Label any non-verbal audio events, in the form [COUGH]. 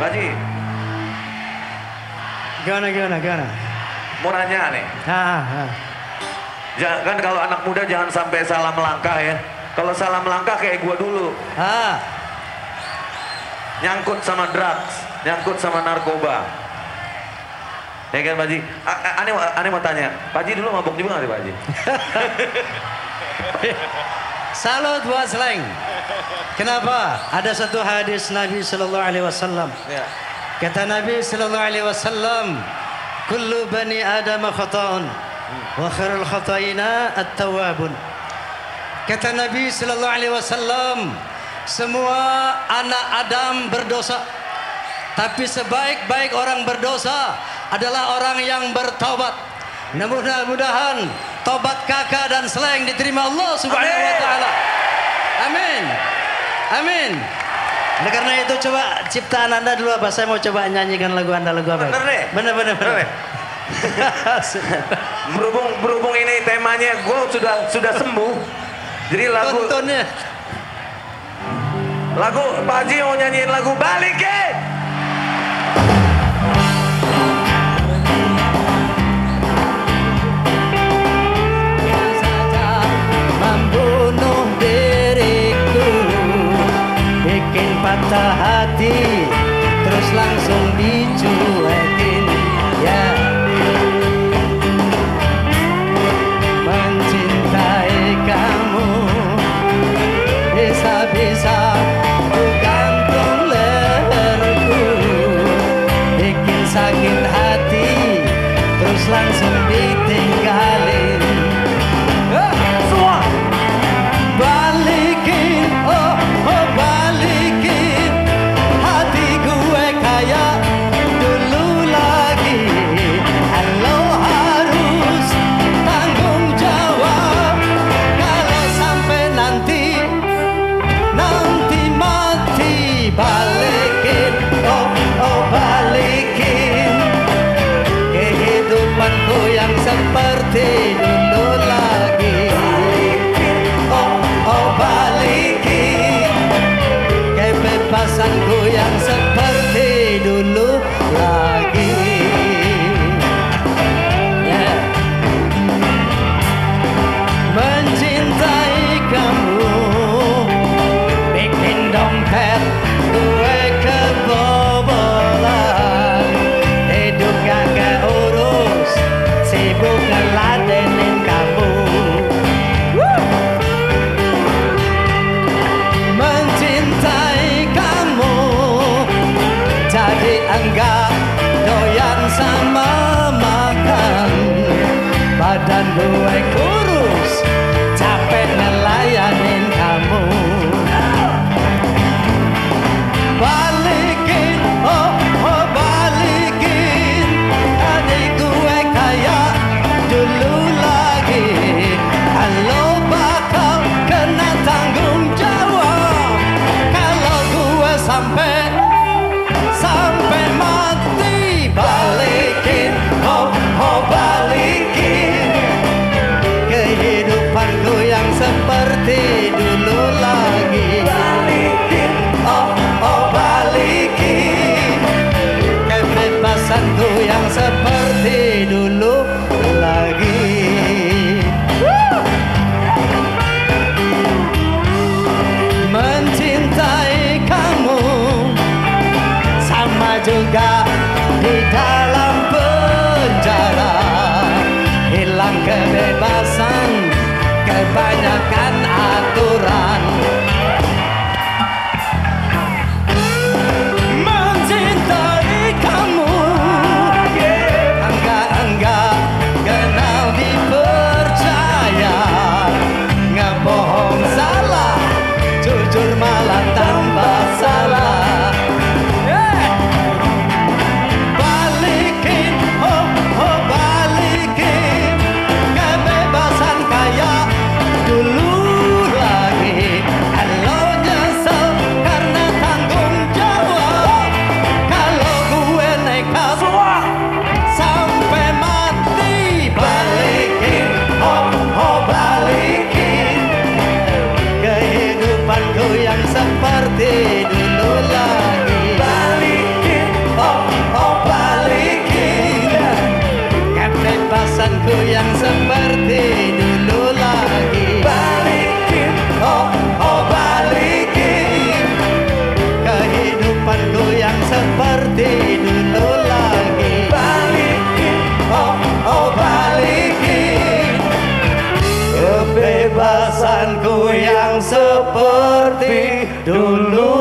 Pak Haji, Gimana gimana gimana? mau nanya nih. Ah, ah. Ja- kan kalau anak muda jangan sampai salah melangkah ya. Kalau salah melangkah kayak gua dulu, ah. nyangkut sama drugs, nyangkut sama narkoba. Ya kan Pak Haji? A- a- Aneh, aneh mau tanya, Pak Haji dulu mabuk juga nggak sih Pak Haji? [LAUGHS] Salut buat Seleng. Kenapa? Ada satu hadis Nabi Sallallahu Alaihi Wasallam. Ya. Kata Nabi Sallallahu Alaihi Wasallam, "Kullu bani Adam khata'un, wa khairul khata'ina at-tawwabun." Kata Nabi Sallallahu Alaihi Wasallam, semua anak Adam berdosa. Tapi sebaik-baik orang berdosa adalah orang yang bertaubat. Mudah-mudahan tobat kakak dan seleng diterima Allah Subhanahu wa taala. Amin. Amin. Oleh karena itu coba ciptaan Anda dulu apa? Saya mau coba nyanyikan lagu Anda lagu apa? Bener deh. Bener bener Bener bener. [LAUGHS] Berhubung berhubung ini temanya gue sudah sudah sembuh. Jadi lagu Tontonnya. lagu Pak Haji mau nyanyiin lagu balikin. saja patah hati terus langsung dicuekin ya. Mencintai kamu bisa-bisa ku gantung leherku. Bikin sakit hati terus langsung ditinggalin Bal Jadi juga di dalam penjara. Hilang seperti dulu lagi Balikin, oh, oh balikin. Kebebasanku yang seperti dulu.